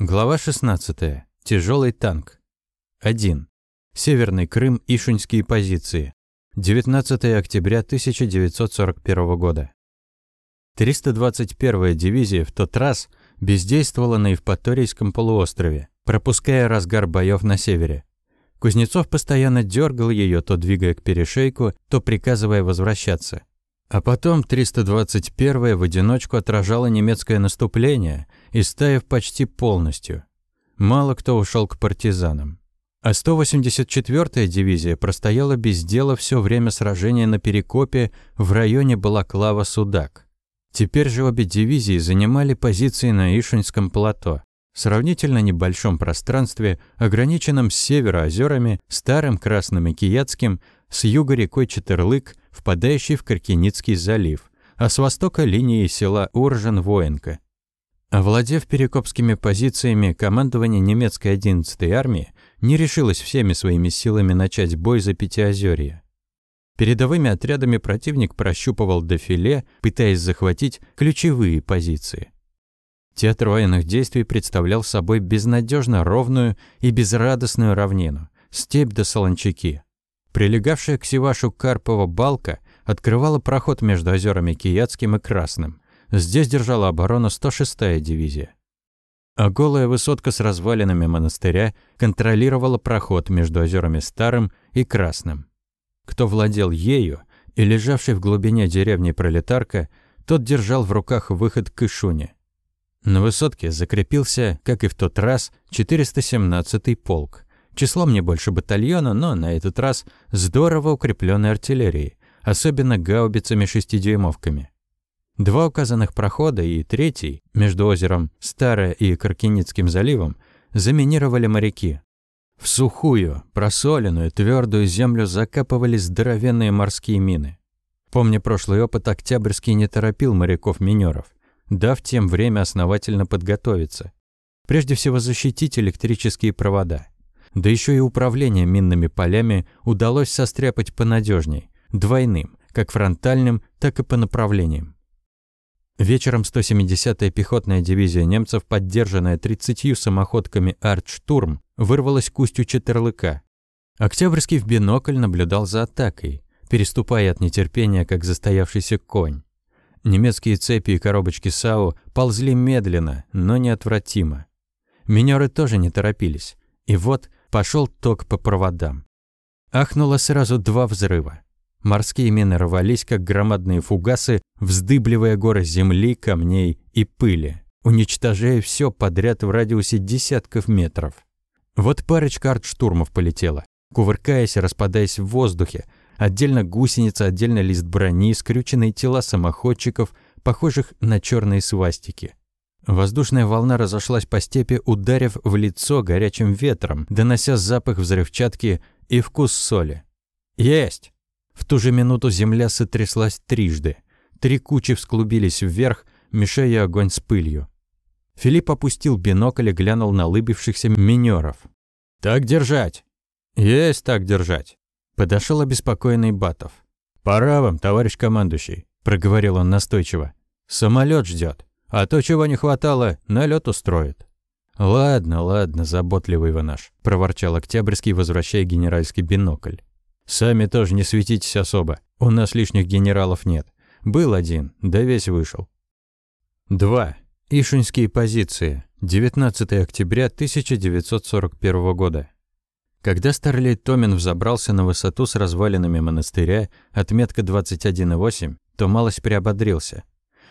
Глава 16. Тяжелый танк. 1. Северный Крым, Ишуньские позиции. 19 октября 1941 года. 321-я дивизия в тот раз бездействовала на Евпаторийском полуострове, пропуская разгар боев на севере. Кузнецов постоянно дергал ее, то двигая к перешейку, то приказывая возвращаться. А потом 321-я в одиночку отражала немецкое наступление, истаив почти полностью. Мало кто ушел к партизанам. А 184-я дивизия простояла без дела все время сражения на Перекопе в районе Балаклава-Судак. Теперь же обе дивизии занимали позиции на Ишинском плато, сравнительно небольшом пространстве, ограниченном с севера озерами, Старым Красным и Киятским, с юга рекой Четырлык, впадающей в Каркиницкий залив, а с востока линией села Уржен-Военко. Овладев перекопскими позициями, командование немецкой 11-й армии не решилось всеми своими силами начать бой за Пятиозерье. Передовыми отрядами противник прощупывал дефиле, пытаясь захватить ключевые позиции. Театр военных действий представлял собой безнадежно ровную и безрадостную равнину, степь до Солончаки. Прилегавшая к Севашу Карпова балка открывала проход между озерами Киятским и Красным. Здесь держала оборону 106-я дивизия. А голая высотка с развалинами монастыря контролировала проход между озерами Старым и Красным. Кто владел ею и лежавший в глубине деревни пролетарка, тот держал в руках выход к Ишуне. На высотке закрепился, как и в тот раз, 417-й полк, Числом не больше батальона, но на этот раз здорово укрепленной артиллерией, особенно гаубицами шестидюймовками. Два указанных прохода и третий, между озером Старое и Каркиницким заливом, заминировали моряки. В сухую, просоленную, твердую землю закапывали здоровенные морские мины. Помня прошлый опыт, Октябрьский не торопил моряков-минеров, дав тем время основательно подготовиться. Прежде всего защитить электрические провода – да еще и управление минными полями удалось состряпать понадежней, двойным, как фронтальным, так и по направлениям. Вечером 170-я пехотная дивизия немцев, поддержанная 30 самоходками «Артштурм», вырвалась к устью Четерлыка. Октябрьский в бинокль наблюдал за атакой, переступая от нетерпения, как застоявшийся конь. Немецкие цепи и коробочки САУ ползли медленно, но неотвратимо. Минеры тоже не торопились. И вот пошел ток по проводам. Ахнуло сразу два взрыва. Морские мины рвались, как громадные фугасы, вздыбливая горы земли, камней и пыли, уничтожая все подряд в радиусе десятков метров. Вот парочка артштурмов полетела, кувыркаясь и распадаясь в воздухе. Отдельно гусеница, отдельно лист брони, скрюченные тела самоходчиков, похожих на черные свастики. Воздушная волна разошлась по степи, ударив в лицо горячим ветром, донося запах взрывчатки и вкус соли. «Есть!» В ту же минуту земля сотряслась трижды. Три кучи всклубились вверх, мешая огонь с пылью. Филипп опустил бинокль и глянул на лыбившихся минеров. «Так держать!» «Есть так держать!» Подошел обеспокоенный Батов. «Пора вам, товарищ командующий», – проговорил он настойчиво. «Самолет ждет. А то, чего не хватало, налет устроит. «Ладно, ладно, заботливый вы наш», – проворчал Октябрьский, возвращая генеральский бинокль. «Сами тоже не светитесь особо. У нас лишних генералов нет. Был один, да весь вышел». 2. Ишинские позиции. 19 октября 1941 года. Когда Старлей Томин взобрался на высоту с развалинами монастыря, отметка 21,8, то малость приободрился.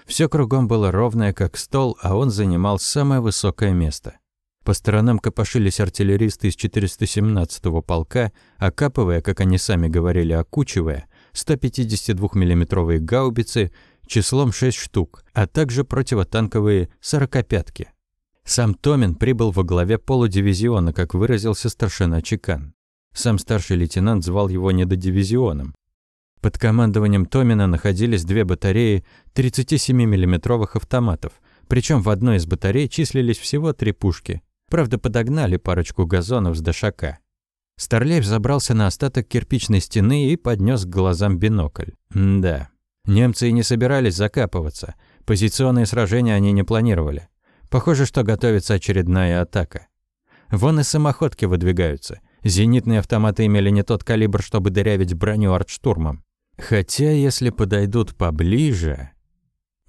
Все кругом было ровное, как стол, а он занимал самое высокое место. По сторонам копошились артиллеристы из 417-го полка, окапывая, как они сами говорили, окучивая, 152 миллиметровые гаубицы числом 6 штук, а также противотанковые «сорокопятки». Сам Томин прибыл во главе полудивизиона, как выразился старшина Чекан. Сам старший лейтенант звал его недодивизионом. Под командованием Томина находились две батареи 37 миллиметровых автоматов, причем в одной из батарей числились всего три пушки. Правда, подогнали парочку газонов с дошака. Старлей забрался на остаток кирпичной стены и поднес к глазам бинокль. М да. Немцы и не собирались закапываться. Позиционные сражения они не планировали. Похоже, что готовится очередная атака. Вон и самоходки выдвигаются. Зенитные автоматы имели не тот калибр, чтобы дырявить броню артштурмом. Хотя, если подойдут поближе...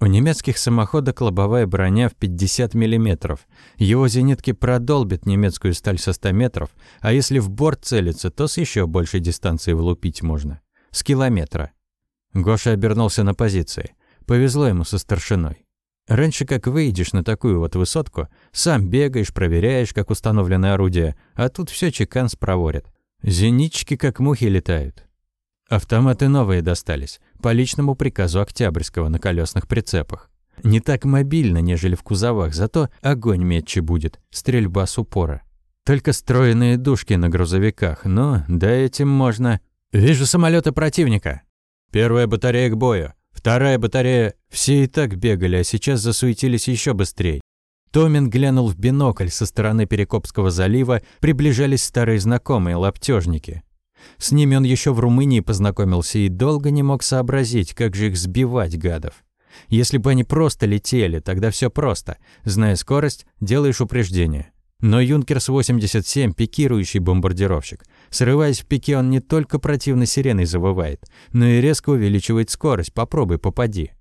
У немецких самоходок лобовая броня в 50 мм. Его зенитки продолбят немецкую сталь со 100 метров, а если в борт целиться, то с еще большей дистанции влупить можно. С километра. Гоша обернулся на позиции. Повезло ему со старшиной. Раньше, как выйдешь на такую вот высотку, сам бегаешь, проверяешь, как установлено орудие, а тут все чекан спроворит. Зенитчики как мухи летают. Автоматы новые достались, по личному приказу Октябрьского на колесных прицепах. Не так мобильно, нежели в кузовах, зато огонь метче будет, стрельба с упора. Только стройные душки на грузовиках, но да этим можно. «Вижу самолеты противника!» «Первая батарея к бою!» Вторая батарея... Все и так бегали, а сейчас засуетились еще быстрее. Томин глянул в бинокль со стороны Перекопского залива, приближались старые знакомые, лаптежники. С ними он еще в Румынии познакомился и долго не мог сообразить, как же их сбивать, гадов. Если бы они просто летели, тогда все просто. Зная скорость, делаешь упреждение. Но Юнкерс-87 – пикирующий бомбардировщик. Срываясь в пике, он не только противно сиреной завывает, но и резко увеличивает скорость. Попробуй, попади.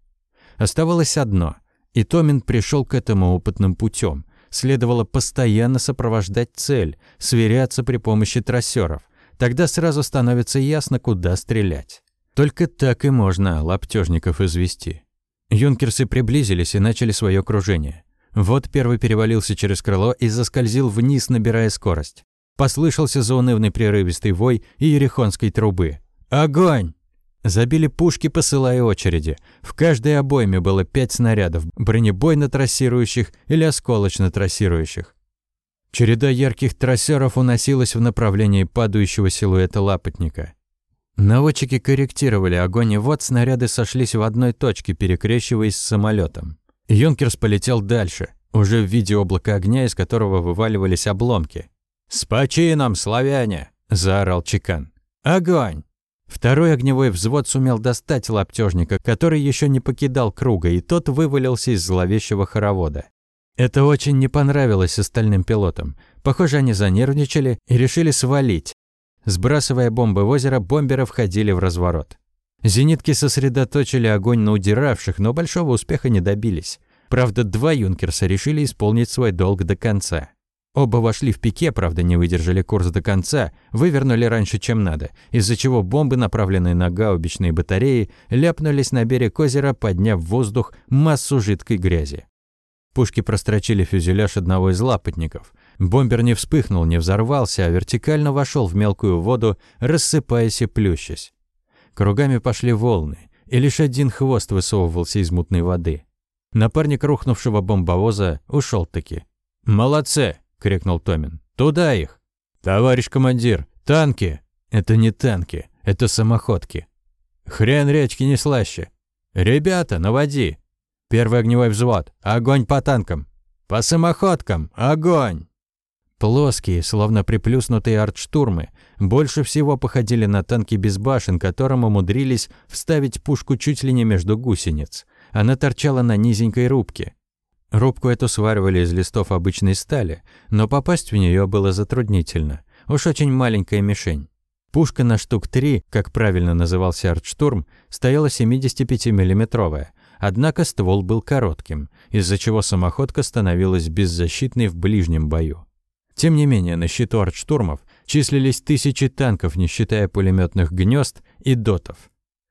Оставалось одно. И Томин пришел к этому опытным путем. Следовало постоянно сопровождать цель, сверяться при помощи трассеров. Тогда сразу становится ясно, куда стрелять. Только так и можно лаптежников извести. Юнкерсы приблизились и начали свое кружение. Вот первый перевалился через крыло и заскользил вниз, набирая скорость. Послышался заунывный прерывистый вой иерихонской трубы. «Огонь!» Забили пушки, посылая очереди. В каждой обойме было пять снарядов, бронебойно-трассирующих или осколочно-трассирующих. Череда ярких трассеров уносилась в направлении падающего силуэта лапотника. Наводчики корректировали огонь, и вот снаряды сошлись в одной точке, перекрещиваясь с самолетом. Юнкерс полетел дальше, уже в виде облака огня, из которого вываливались обломки. «С почином, славяне!» – заорал Чекан. «Огонь!» Второй огневой взвод сумел достать лаптежника, который еще не покидал круга, и тот вывалился из зловещего хоровода. Это очень не понравилось остальным пилотам. Похоже, они занервничали и решили свалить. Сбрасывая бомбы в озеро, бомберы входили в разворот. Зенитки сосредоточили огонь на удиравших, но большого успеха не добились. Правда, два юнкерса решили исполнить свой долг до конца. Оба вошли в пике, правда, не выдержали курс до конца, вывернули раньше, чем надо, из-за чего бомбы, направленные на гаубичные батареи, ляпнулись на берег озера, подняв в воздух массу жидкой грязи. Пушки прострочили фюзеляж одного из лапотников. Бомбер не вспыхнул, не взорвался, а вертикально вошел в мелкую воду, рассыпаясь и плющась. Кругами пошли волны, и лишь один хвост высовывался из мутной воды. Напарник рухнувшего бомбовоза ушел таки. «Молодцы!» — крикнул Томин. «Туда их!» «Товарищ командир, танки!» «Это не танки, это самоходки!» «Хрен речки не слаще!» «Ребята, наводи!» «Первый огневой взвод! Огонь по танкам!» «По самоходкам! Огонь!» Плоские, словно приплюснутые артштурмы, больше всего походили на танки без башен, которым умудрились вставить пушку чуть ли не между гусениц. Она торчала на низенькой рубке. Рубку эту сваривали из листов обычной стали, но попасть в нее было затруднительно. Уж очень маленькая мишень. Пушка на штук три, как правильно назывался артштурм, стояла 75 миллиметровая однако ствол был коротким, из-за чего самоходка становилась беззащитной в ближнем бою. Тем не менее, на счету артштурмов числились тысячи танков, не считая пулеметных гнезд и дотов.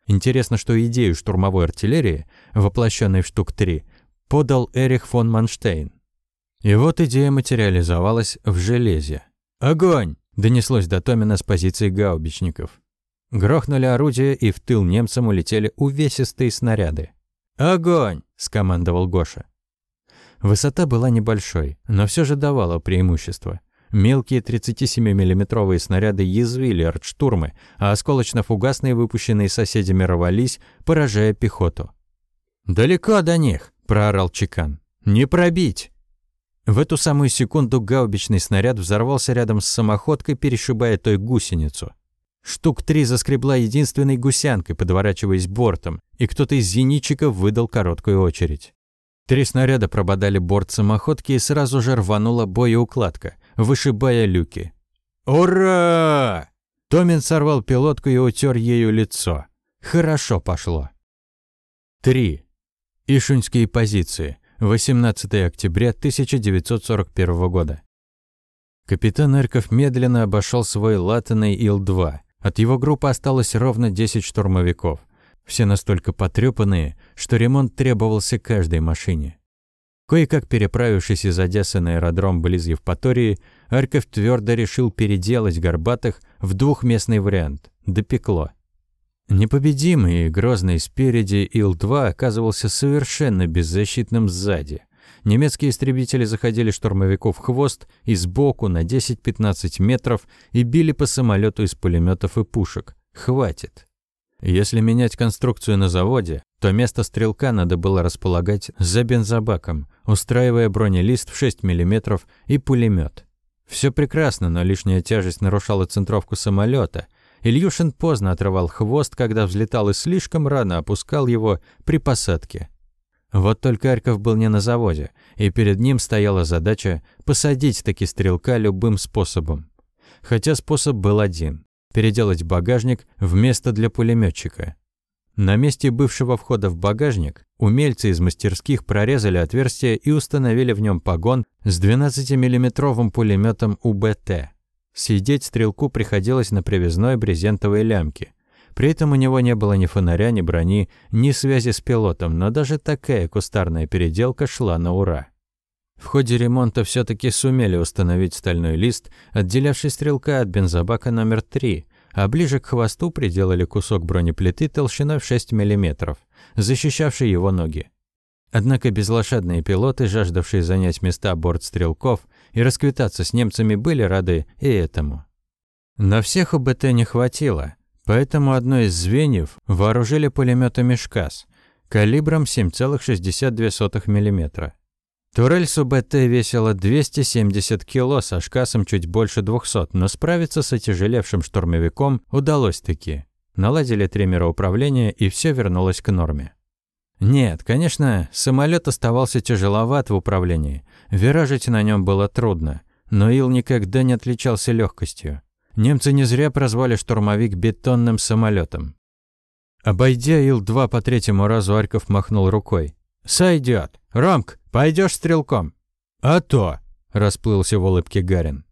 Интересно, что идею штурмовой артиллерии, воплощенной в штук 3, подал Эрих фон Манштейн. И вот идея материализовалась в железе. «Огонь!» – донеслось до Томина с позиции гаубичников. Грохнули орудия, и в тыл немцам улетели увесистые снаряды. «Огонь!» – скомандовал Гоша. Высота была небольшой, но все же давала преимущество. Мелкие 37 миллиметровые снаряды язвили артштурмы, а осколочно-фугасные, выпущенные соседями, рвались, поражая пехоту. «Далеко до них!» – проорал Чекан. «Не пробить!» В эту самую секунду гаубичный снаряд взорвался рядом с самоходкой, перешибая той гусеницу. Штук три заскребла единственной гусянкой, подворачиваясь бортом, и кто-то из зенитчиков выдал короткую очередь. Три снаряда прободали борт самоходки и сразу же рванула боеукладка, вышибая люки. «Ура!» Томин сорвал пилотку и утер ею лицо. Хорошо пошло. 3. Ишуньские позиции. 18 октября 1941 года. Капитан Эрков медленно обошел свой латанный Ил-2. От его группы осталось ровно 10 штурмовиков. Все настолько потрепанные, что ремонт требовался каждой машине. Кое-как переправившись из Одессы на аэродром близ Евпатории, Арков твердо решил переделать Горбатых в двухместный вариант. Допекло. Непобедимый и грозный спереди Ил-2 оказывался совершенно беззащитным сзади. Немецкие истребители заходили штурмовику в хвост и сбоку на 10-15 метров и били по самолету из пулеметов и пушек. Хватит. Если менять конструкцию на заводе, то место стрелка надо было располагать за бензобаком, устраивая бронелист в 6 мм и пулемет. Все прекрасно, но лишняя тяжесть нарушала центровку самолета. Ильюшин поздно отрывал хвост, когда взлетал и слишком рано опускал его при посадке. Вот только Арьков был не на заводе, и перед ним стояла задача посадить таки стрелка любым способом. Хотя способ был один – переделать багажник в место для пулеметчика. На месте бывшего входа в багажник умельцы из мастерских прорезали отверстие и установили в нем погон с 12-миллиметровым пулеметом УБТ. Сидеть стрелку приходилось на привязной брезентовой лямке. При этом у него не было ни фонаря, ни брони, ни связи с пилотом, но даже такая кустарная переделка шла на ура. В ходе ремонта все таки сумели установить стальной лист, отделявший стрелка от бензобака номер 3, а ближе к хвосту приделали кусок бронеплиты толщиной в 6 мм, защищавший его ноги. Однако безлошадные пилоты, жаждавшие занять места бортстрелков и расквитаться с немцами, были рады и этому. На всех УБТ не хватило, Поэтому одно из звеньев вооружили пулеметами «ШКАС» калибром 7,62 мм. Турель СУБТ весила 270 кг со шкасом чуть больше 200, но справиться с отяжелевшим штурмовиком удалось-таки. Наладили триммера управления, и все вернулось к норме. Нет, конечно, самолет оставался тяжеловат в управлении. Виражить на нем было трудно, но Ил никогда не отличался легкостью. Немцы не зря прозвали штурмовик бетонным самолетом. Обойдя Ил-2 по третьему разу, Арьков махнул рукой. «Сойдет. Ромк, пойдешь стрелком?» «А то!» – расплылся в улыбке Гарин.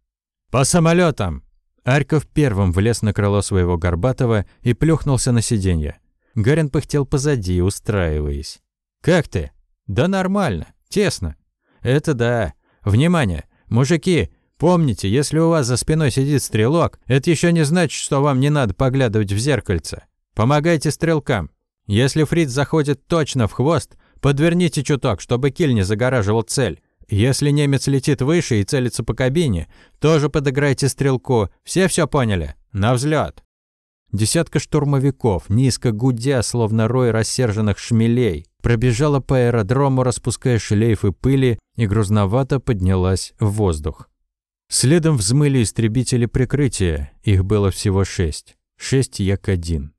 «По самолетам!» Арьков первым влез на крыло своего Горбатова и плюхнулся на сиденье. Гарин пыхтел позади, устраиваясь. «Как ты?» «Да нормально. Тесно». «Это да. Внимание! Мужики, Помните, если у вас за спиной сидит стрелок, это еще не значит, что вам не надо поглядывать в зеркальце. Помогайте стрелкам. Если фриц заходит точно в хвост, подверните чуток, чтобы киль не загораживал цель. Если немец летит выше и целится по кабине, тоже подыграйте стрелку. Все все поняли? На взлет. Десятка штурмовиков, низко гудя, словно рой рассерженных шмелей, пробежала по аэродрому, распуская шлейфы пыли, и грузновато поднялась в воздух. Следом взмыли истребители прикрытия, их было всего шесть. Шесть Як-1.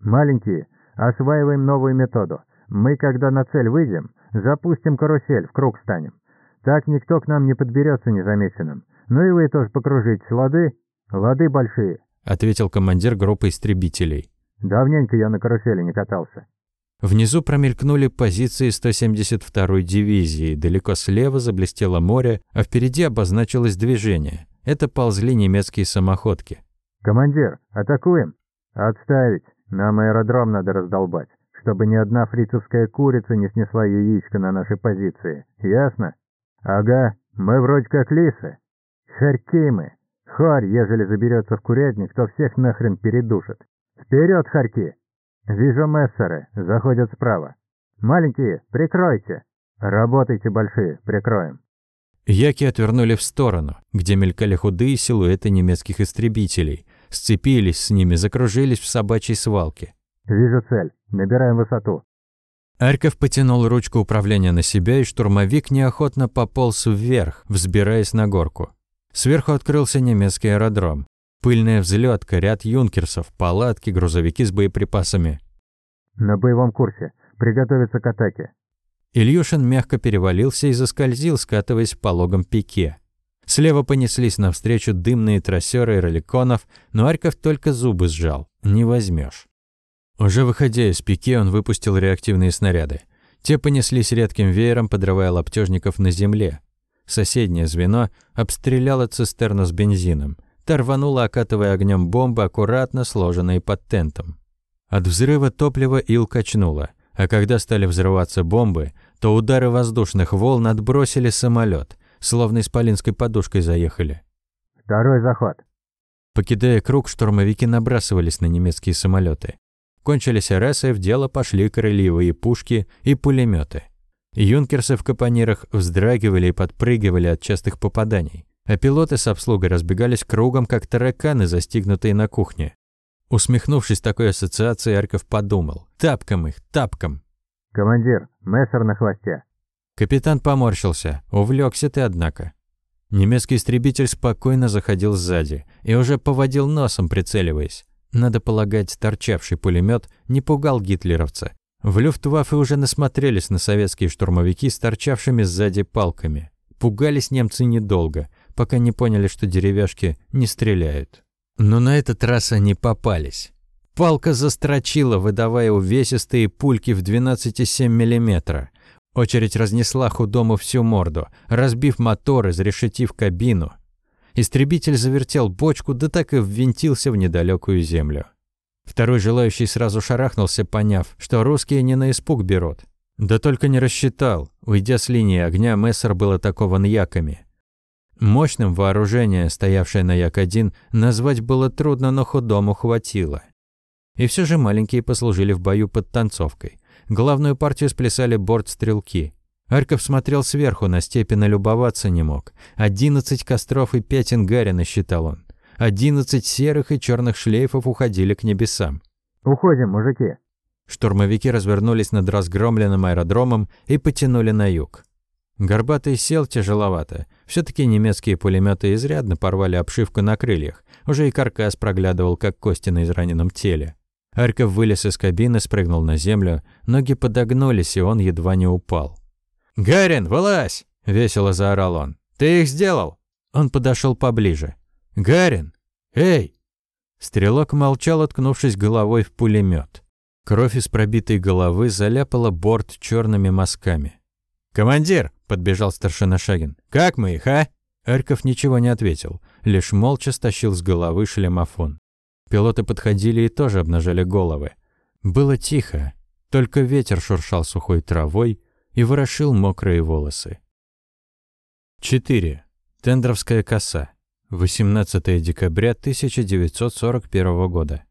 «Маленькие, осваиваем новую методу. Мы, когда на цель выйдем, запустим карусель, в круг станем. Так никто к нам не подберется незамеченным. Ну и вы тоже покружите, лады? Лады большие», — ответил командир группы истребителей. «Давненько я на карусели не катался». Внизу промелькнули позиции 172-й дивизии, далеко слева заблестело море, а впереди обозначилось движение. Это ползли немецкие самоходки. «Командир, атакуем!» «Отставить! Нам аэродром надо раздолбать, чтобы ни одна фрицевская курица не снесла яичко на нашей позиции. Ясно?» «Ага, мы вроде как лисы. Харьки мы. Харь, ежели заберется в курятник, то всех нахрен передушит. Вперед, харьки!» «Вижу мессеры. Заходят справа. Маленькие, прикройте. Работайте, большие, прикроем». Яки отвернули в сторону, где мелькали худые силуэты немецких истребителей. Сцепились с ними, закружились в собачьей свалке. «Вижу цель. Набираем высоту». Арков потянул ручку управления на себя, и штурмовик неохотно пополз вверх, взбираясь на горку. Сверху открылся немецкий аэродром. Пыльная взлетка, ряд юнкерсов, палатки, грузовики с боеприпасами. «На боевом курсе. Приготовиться к атаке». Ильюшин мягко перевалился и заскользил, скатываясь в пологом пике. Слева понеслись навстречу дымные трассеры роликонов, но Арьков только зубы сжал. Не возьмешь. Уже выходя из пике, он выпустил реактивные снаряды. Те понеслись редким веером, подрывая лаптежников на земле. Соседнее звено обстреляло цистерну с бензином. Та рванула, окатывая огнем бомбы, аккуратно сложенные под тентом. От взрыва топлива ил качнуло, а когда стали взрываться бомбы, то удары воздушных волн отбросили самолет, словно исполинской подушкой заехали. «Второй заход». Покидая круг, штурмовики набрасывались на немецкие самолеты. Кончились РСы, в дело пошли крыльевые пушки и пулеметы. Юнкерсы в капонирах вздрагивали и подпрыгивали от частых попаданий, а пилоты с обслугой разбегались кругом, как тараканы, застигнутые на кухне. Усмехнувшись такой ассоциацией, Арков подумал. «Тапком их, тапком!» «Командир, мессер на хвосте!» Капитан поморщился. Увлекся ты, однако. Немецкий истребитель спокойно заходил сзади и уже поводил носом, прицеливаясь. Надо полагать, торчавший пулемет не пугал гитлеровца. В Люфтваффе уже насмотрелись на советские штурмовики с торчавшими сзади палками. Пугались немцы недолго, пока не поняли, что деревяшки не стреляют. Но на этот раз они попались. Палка застрочила, выдавая увесистые пульки в 12,7 мм. Очередь разнесла худому всю морду, разбив мотор, изрешетив кабину. Истребитель завертел бочку, да так и ввинтился в недалекую землю. Второй желающий сразу шарахнулся, поняв, что русские не на испуг берут. Да только не рассчитал. Уйдя с линии огня, Мессер был атакован яками. Мощным вооружение, стоявшее на Як-1, назвать было трудно, но худому хватило. И все же маленькие послужили в бою под танцовкой. Главную партию сплясали бортстрелки. Арков смотрел сверху, на степи налюбоваться не мог. Одиннадцать костров и пять ингаря считал он. Одиннадцать серых и черных шлейфов уходили к небесам. «Уходим, мужики!» Штурмовики развернулись над разгромленным аэродромом и потянули на юг. Горбатый сел тяжеловато. все таки немецкие пулеметы изрядно порвали обшивку на крыльях. Уже и каркас проглядывал, как кости на израненном теле. Арков вылез из кабины, спрыгнул на землю. Ноги подогнулись, и он едва не упал. «Гарин, вылазь!» – весело заорал он. «Ты их сделал?» Он подошел поближе. «Гарин! Эй!» Стрелок молчал, откнувшись головой в пулемет. Кровь из пробитой головы заляпала борт черными мазками. «Командир!» – подбежал старшина Шагин. «Как мы их, а?» Арков ничего не ответил, лишь молча стащил с головы шлемофон. Пилоты подходили и тоже обнажали головы. Было тихо, только ветер шуршал сухой травой, и ворошил мокрые волосы. 4. Тендровская коса. 18 декабря 1941 года.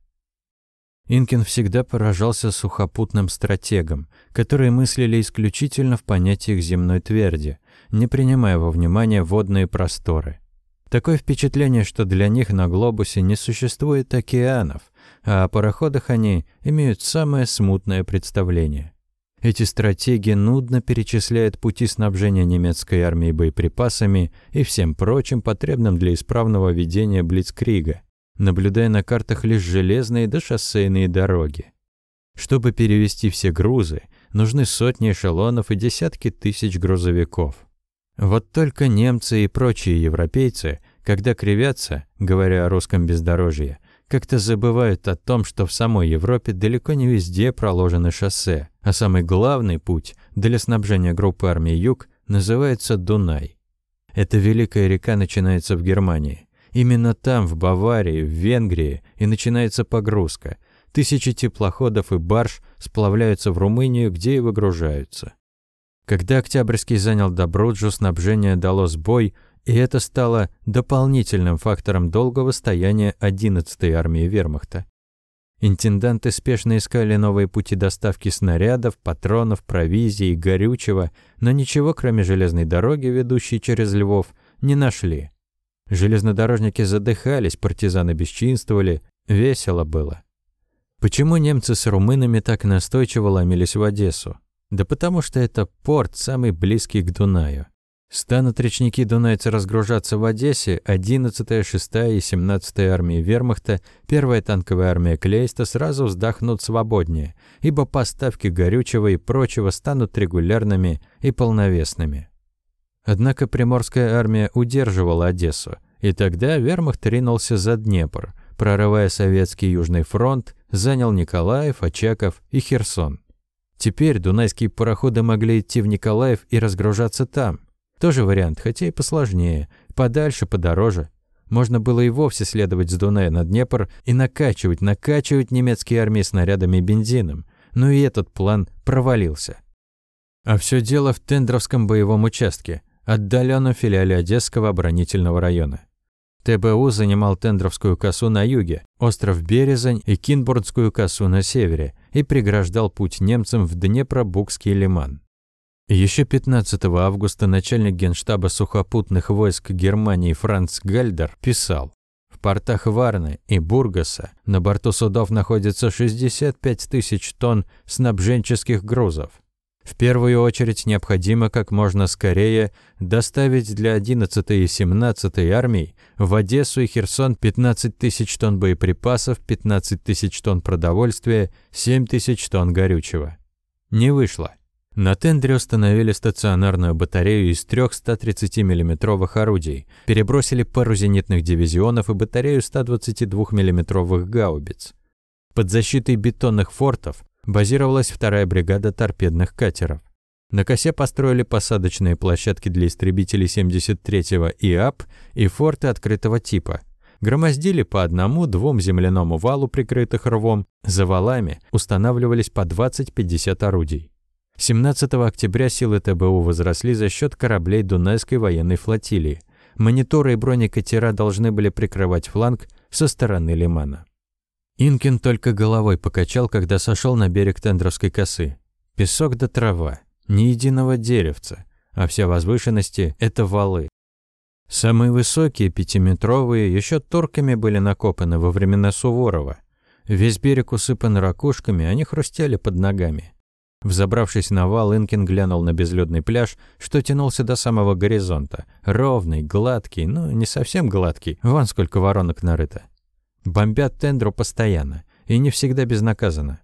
Инкин всегда поражался сухопутным стратегам, которые мыслили исключительно в понятиях земной тверди, не принимая во внимание водные просторы. Такое впечатление, что для них на глобусе не существует океанов, а о пароходах они имеют самое смутное представление. Эти стратеги нудно перечисляют пути снабжения немецкой армии боеприпасами и всем прочим потребным для исправного ведения Блицкрига, наблюдая на картах лишь железные да шоссейные дороги. Чтобы перевести все грузы, нужны сотни эшелонов и десятки тысяч грузовиков. Вот только немцы и прочие европейцы, когда кривятся, говоря о русском бездорожье, как-то забывают о том, что в самой Европе далеко не везде проложены шоссе, а самый главный путь для снабжения группы армии Юг называется Дунай. Эта великая река начинается в Германии. Именно там, в Баварии, в Венгрии, и начинается погрузка. Тысячи теплоходов и барж сплавляются в Румынию, где и выгружаются. Когда Октябрьский занял Добруджу, снабжение дало сбой – и это стало дополнительным фактором долгого стояния 11-й армии вермахта. Интенданты спешно искали новые пути доставки снарядов, патронов, провизии горючего, но ничего, кроме железной дороги, ведущей через Львов, не нашли. Железнодорожники задыхались, партизаны бесчинствовали, весело было. Почему немцы с румынами так настойчиво ломились в Одессу? Да потому что это порт, самый близкий к Дунаю. Станут речники дунайцы разгружаться в Одессе, 11-я, 6-я и 17-я армии вермахта, первая танковая армия Клейста сразу вздохнут свободнее, ибо поставки горючего и прочего станут регулярными и полновесными. Однако Приморская армия удерживала Одессу, и тогда вермахт ринулся за Днепр, прорывая советский Южный фронт, занял Николаев, Очаков и Херсон. Теперь дунайские пароходы могли идти в Николаев и разгружаться там – тоже вариант, хотя и посложнее. Подальше, подороже. Можно было и вовсе следовать с Дуная на Днепр и накачивать, накачивать немецкие армии снарядами и бензином. Но и этот план провалился. А все дело в Тендровском боевом участке, отдаленном филиале Одесского оборонительного района. ТБУ занимал Тендровскую косу на юге, остров Березань и Кинбурнскую косу на севере и преграждал путь немцам в Днепро-Букский лиман. Еще 15 августа начальник генштаба сухопутных войск Германии Франц Гальдер писал в портах Варны и Бургаса на борту судов находится 65 тысяч тонн снабженческих грузов. В первую очередь необходимо как можно скорее доставить для 11 и 17 армий в Одессу и Херсон 15 тысяч тонн боеприпасов, 15 тысяч тонн продовольствия, 7 тысяч тонн горючего. Не вышло. На тендре установили стационарную батарею из трех 130 миллиметровых орудий, перебросили пару зенитных дивизионов и батарею 122 миллиметровых гаубиц. Под защитой бетонных фортов базировалась вторая бригада торпедных катеров. На косе построили посадочные площадки для истребителей 73-го ИАП и форты открытого типа. Громоздили по одному-двум земляному валу, прикрытых рвом. За валами устанавливались по 20-50 орудий. 17 октября силы ТБУ возросли за счет кораблей Дунайской военной флотилии. Мониторы и бронекатера должны были прикрывать фланг со стороны лимана. Инкин только головой покачал, когда сошел на берег Тендровской косы. Песок да трава, ни единого деревца, а все возвышенности – это валы. Самые высокие, пятиметровые, еще торками были накопаны во времена Суворова. Весь берег усыпан ракушками, они хрустели под ногами. Взобравшись на вал, Инкин глянул на безлюдный пляж, что тянулся до самого горизонта. Ровный, гладкий, ну, не совсем гладкий, вон сколько воронок нарыто. Бомбят тендру постоянно, и не всегда безнаказанно.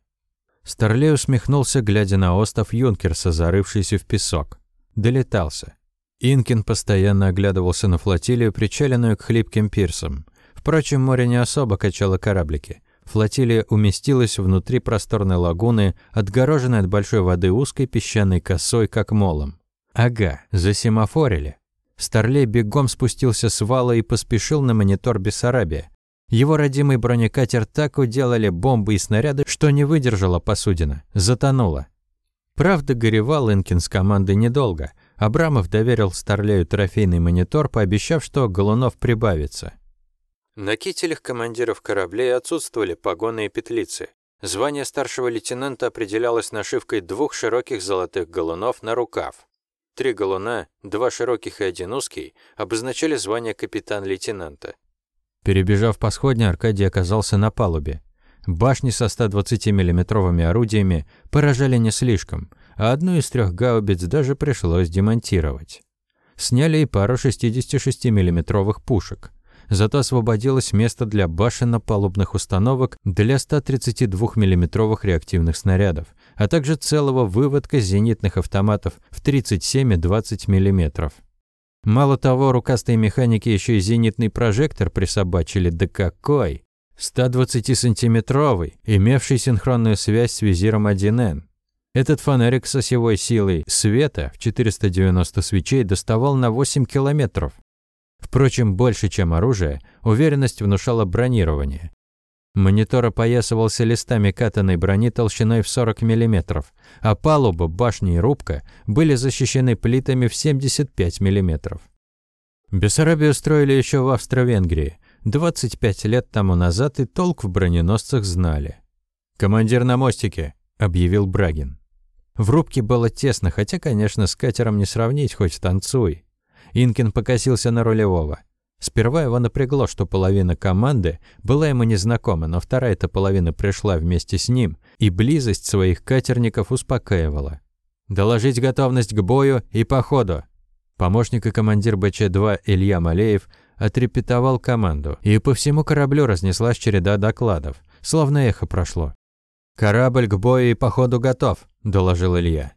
Старлей усмехнулся, глядя на остов Юнкерса, зарывшийся в песок. Долетался. Инкин постоянно оглядывался на флотилию, причаленную к хлипким пирсам. Впрочем, море не особо качало кораблики. Флотилия уместилась внутри просторной лагуны, отгороженной от большой воды узкой песчаной косой, как молом. Ага, засемафорили. Старлей бегом спустился с вала и поспешил на монитор Бессарабия. Его родимый бронекатер так уделали бомбы и снаряды, что не выдержала посудина, затонула. Правда, горевал Инкин с командой недолго. Абрамов доверил Старлею трофейный монитор, пообещав, что Голунов прибавится. На кителях командиров кораблей отсутствовали погоны и петлицы. Звание старшего лейтенанта определялось нашивкой двух широких золотых галунов на рукав. Три галуна, два широких и один узкий, обозначали звание капитан-лейтенанта. Перебежав по сходне, Аркадий оказался на палубе. Башни со 120 миллиметровыми орудиями поражали не слишком, а одну из трех гаубиц даже пришлось демонтировать. Сняли и пару 66 миллиметровых пушек зато освободилось место для башенно-палубных установок для 132 миллиметровых реактивных снарядов, а также целого выводка зенитных автоматов в 37 и 20 мм. Мало того, рукастые механики еще и зенитный прожектор присобачили, да какой! 120-сантиметровый, имевший синхронную связь с визиром 1Н. Этот фонарик с осевой силой света в 490 свечей доставал на 8 километров. Впрочем, больше, чем оружие, уверенность внушала бронирование. Монитор опоясывался листами катанной брони толщиной в 40 мм, а палуба, башня и рубка были защищены плитами в 75 мм. Бессарабию строили еще в Австро-Венгрии. 25 лет тому назад и толк в броненосцах знали. «Командир на мостике», — объявил Брагин. В рубке было тесно, хотя, конечно, с катером не сравнить, хоть танцуй. Инкин покосился на рулевого. Сперва его напрягло, что половина команды была ему незнакома, но вторая-то половина пришла вместе с ним, и близость своих катерников успокаивала. «Доложить готовность к бою и походу!» Помощник и командир БЧ-2 Илья Малеев отрепетовал команду, и по всему кораблю разнеслась череда докладов, словно эхо прошло. «Корабль к бою и походу готов», – доложил Илья.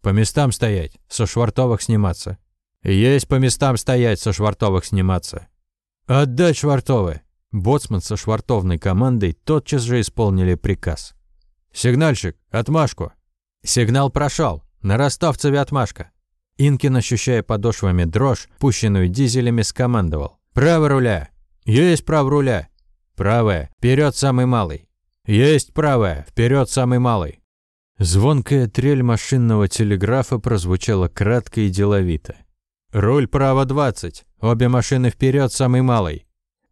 «По местам стоять, со швартовых сниматься». «Есть по местам стоять, со швартовых сниматься». «Отдать швартовы!» Боцман со швартовной командой тотчас же исполнили приказ. «Сигнальщик, отмашку!» Сигнал прошел. На ростовцеве отмашка. Инкин, ощущая подошвами дрожь, пущенную дизелями, скомандовал. «Право руля!» «Есть право руля!» «Правая! Вперед самый малый!» «Есть правая! Вперед самый малый!» Звонкая трель машинного телеграфа прозвучала кратко и деловито. «Руль право 20! Обе машины вперед самый малый!»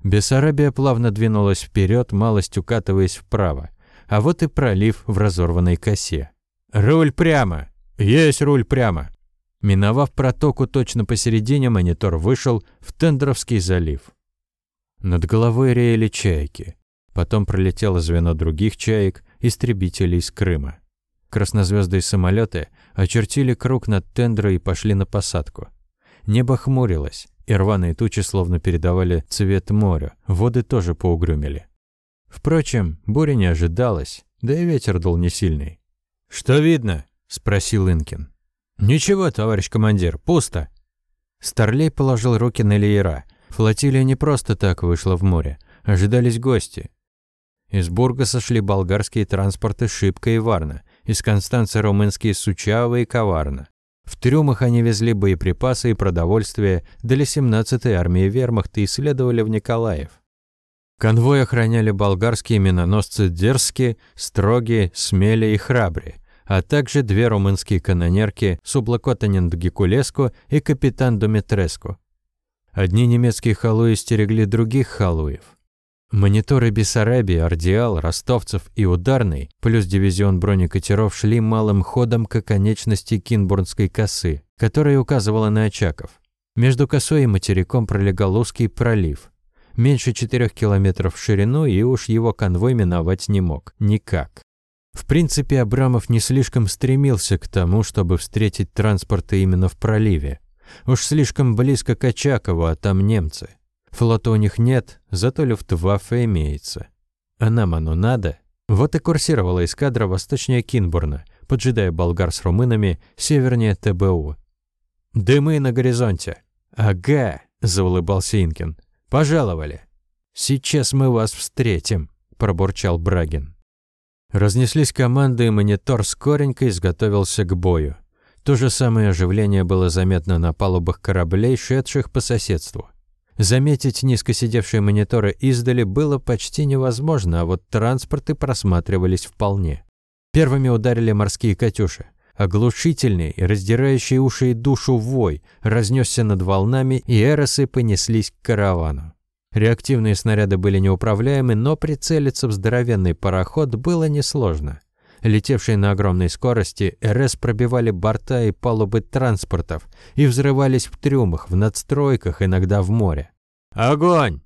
Бессарабия плавно двинулась вперед, малость укатываясь вправо. А вот и пролив в разорванной косе. «Руль прямо! Есть руль прямо!» Миновав протоку точно посередине, монитор вышел в Тендровский залив. Над головой реяли чайки. Потом пролетело звено других чаек, истребителей из Крыма. Краснозвездные самолеты очертили круг над Тендрой и пошли на посадку. Небо хмурилось, и рваные тучи словно передавали цвет моря, воды тоже поугрюмили. Впрочем, буря не ожидалась, да и ветер дул не сильный. «Что видно?» – спросил Инкин. «Ничего, товарищ командир, пусто». Старлей положил руки на леера. Флотилия не просто так вышла в море. Ожидались гости. Из Бургаса шли болгарские транспорты Шибка и Варна, из Констанца румынские Сучава и Коварна. В трюмах они везли боеприпасы и продовольствие для 17-й армии вермахта и следовали в Николаев. Конвой охраняли болгарские миноносцы Дерзкие, Строгие, Смели и Храбри, а также две румынские канонерки Сублокотанин Гекулеску и капитан Домитреску. Одни немецкие халуи стерегли других халуев. Мониторы Бессарабии, Ардиал, Ростовцев и Ударный, плюс дивизион бронекатеров шли малым ходом к оконечности Кинбурнской косы, которая указывала на Очаков. Между косой и материком пролегал узкий пролив. Меньше четырех километров в ширину, и уж его конвой миновать не мог. Никак. В принципе, Абрамов не слишком стремился к тому, чтобы встретить транспорты именно в проливе. Уж слишком близко к Очакову, а там немцы. Флота у них нет, зато Люфтваффе имеется. А нам оно надо? Вот и курсировала эскадра восточнее Кинбурна, поджидая болгар с румынами севернее ТБУ. «Дымы на горизонте!» «Ага!» – заулыбался Инкин. «Пожаловали!» «Сейчас мы вас встретим!» – пробурчал Брагин. Разнеслись команды, и монитор скоренько изготовился к бою. То же самое оживление было заметно на палубах кораблей, шедших по соседству. Заметить низко сидевшие мониторы издали было почти невозможно, а вот транспорты просматривались вполне. Первыми ударили морские «Катюши». Оглушительный раздирающий уши и душу вой разнесся над волнами, и эросы понеслись к каравану. Реактивные снаряды были неуправляемы, но прицелиться в здоровенный пароход было несложно. Летевшие на огромной скорости, РС пробивали борта и палубы транспортов и взрывались в трюмах, в надстройках, иногда в море. «Огонь!»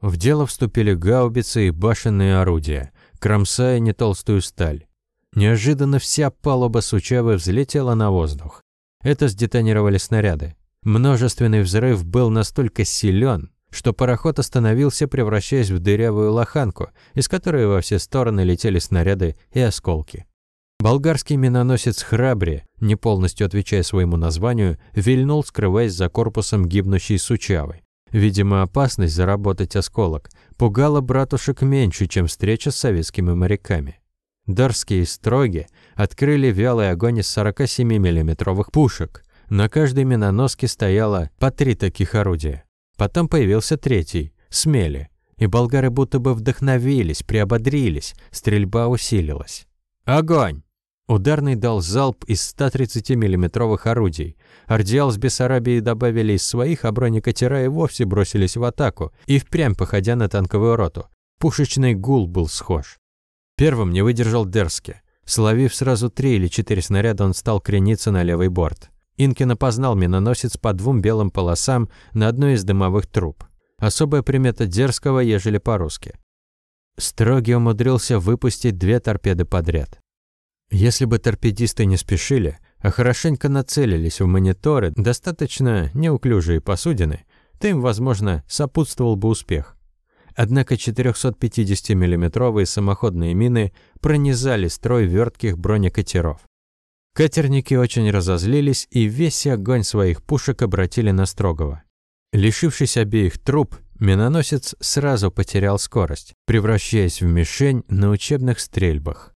В дело вступили гаубицы и башенные орудия, кромсая нетолстую сталь. Неожиданно вся палуба Сучавы взлетела на воздух. Это сдетонировали снаряды. Множественный взрыв был настолько силен, что пароход остановился, превращаясь в дырявую лоханку, из которой во все стороны летели снаряды и осколки. Болгарский миноносец «Храбри», не полностью отвечая своему названию, вильнул, скрываясь за корпусом гибнущей Сучавы. Видимо, опасность заработать осколок пугала братушек меньше, чем встреча с советскими моряками. Дарские строги открыли вялый огонь из 47 миллиметровых пушек. На каждой миноноске стояло по три таких орудия. Потом появился третий, смели, и болгары будто бы вдохновились, приободрились, стрельба усилилась. «Огонь!» Ударный дал залп из 130 миллиметровых орудий. Ардиал с Бессарабией добавили из своих, а бронекатера и вовсе бросились в атаку, и впрямь походя на танковую роту. Пушечный гул был схож. Первым не выдержал Дерски. Словив сразу три или четыре снаряда, он стал крениться на левый борт. Инкин опознал миноносец по двум белым полосам на одной из дымовых труб. Особая примета дерзкого, ежели по-русски. Строгий умудрился выпустить две торпеды подряд. Если бы торпедисты не спешили, а хорошенько нацелились в мониторы достаточно неуклюжие посудины, то им, возможно, сопутствовал бы успех. Однако 450 миллиметровые самоходные мины пронизали строй вертких бронекатеров. Катерники очень разозлились и весь огонь своих пушек обратили на Строгова. Лишившись обеих труб, миноносец сразу потерял скорость, превращаясь в мишень на учебных стрельбах.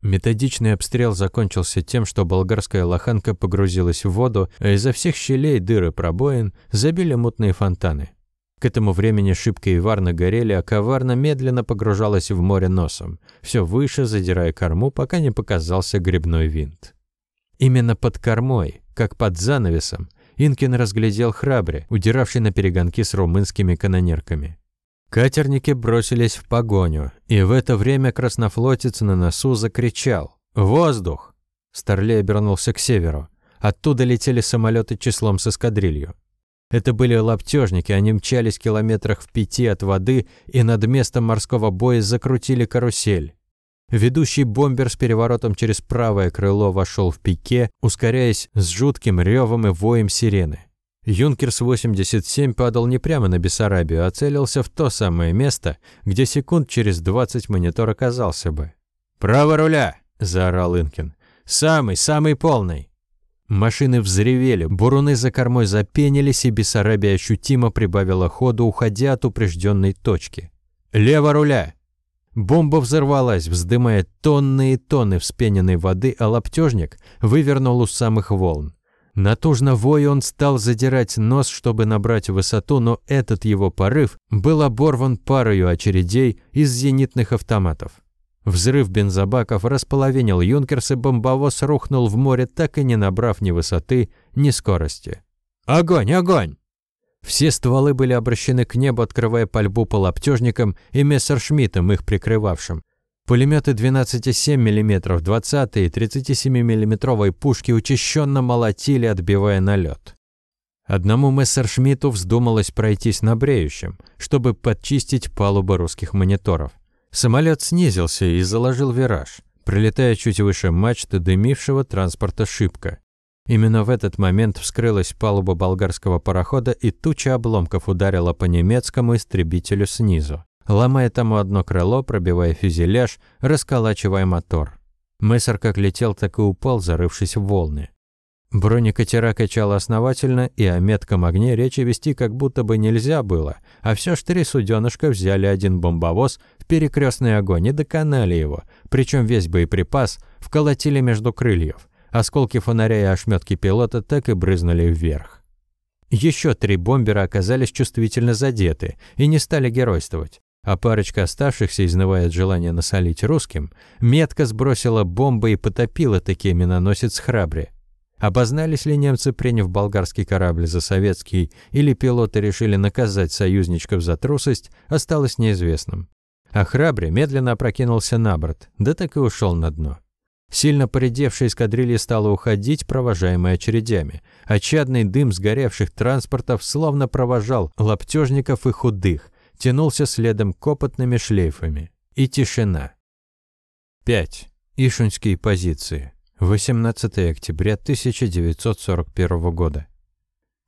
Методичный обстрел закончился тем, что болгарская лоханка погрузилась в воду, а изо всех щелей, дыр и пробоин забили мутные фонтаны. К этому времени шибко и варно горели, а коварно медленно погружалась в море носом, все выше задирая корму, пока не показался грибной винт. Именно под кормой, как под занавесом, Инкин разглядел храбре, удиравший на перегонки с румынскими канонерками. Катерники бросились в погоню, и в это время краснофлотец на носу закричал «Воздух!». Старлей обернулся к северу. Оттуда летели самолеты числом с эскадрилью. Это были лаптежники, они мчались километрах в пяти от воды и над местом морского боя закрутили карусель. Ведущий бомбер с переворотом через правое крыло вошел в пике, ускоряясь с жутким ревом и воем сирены. Юнкерс-87 падал не прямо на Бессарабию, а целился в то самое место, где секунд через 20 монитор оказался бы. «Право руля!» – заорал Инкин. «Самый, самый полный!» Машины взревели, буруны за кормой запенились, и Бессарабия ощутимо прибавила ходу, уходя от упрежденной точки. «Лево руля!» Бомба взорвалась, вздымая тонны и тонны вспененной воды, а лаптежник вывернул у самых волн. Натужно вой он стал задирать нос, чтобы набрать высоту, но этот его порыв был оборван парою очередей из зенитных автоматов. Взрыв бензобаков располовинил Юнкерс, и бомбовоз рухнул в море, так и не набрав ни высоты, ни скорости. «Огонь! Огонь!» Все стволы были обращены к небу, открывая пальбу по лаптежникам и мессершмиттам, их прикрывавшим. Пулеметы 12,7 мм, 20 и 37 миллиметровые пушки учащенно молотили, отбивая налет. Одному мессершмитту вздумалось пройтись на бреющем, чтобы подчистить палубы русских мониторов. Самолет снизился и заложил вираж, прилетая чуть выше мачты дымившего транспорта «Шибко». Именно в этот момент вскрылась палуба болгарского парохода, и туча обломков ударила по немецкому истребителю снизу, ломая тому одно крыло, пробивая фюзеляж, расколачивая мотор. Мессер как летел, так и упал, зарывшись в волны. Бронекатера качало основательно, и о метком огне речи вести как будто бы нельзя было, а все ж три суденышка взяли один бомбовоз в перекрестный огонь и доконали его, причем весь боеприпас вколотили между крыльев. Осколки фонаря и ошметки пилота так и брызнули вверх. Еще три бомбера оказались чувствительно задеты и не стали геройствовать. А парочка оставшихся, изнывая от желания насолить русским, метко сбросила бомбы и потопила такие миноносец храбре. Обознались ли немцы, приняв болгарский корабль за советский, или пилоты решили наказать союзничков за трусость, осталось неизвестным. А храбре медленно опрокинулся на борт, да так и ушел на дно. Сильно поредевшая эскадрилья стала уходить, провожаемая очередями, а чадный дым сгоревших транспортов словно провожал лаптежников и худых, тянулся следом копотными шлейфами. И тишина. 5. Ишунские позиции. 18 октября 1941 года.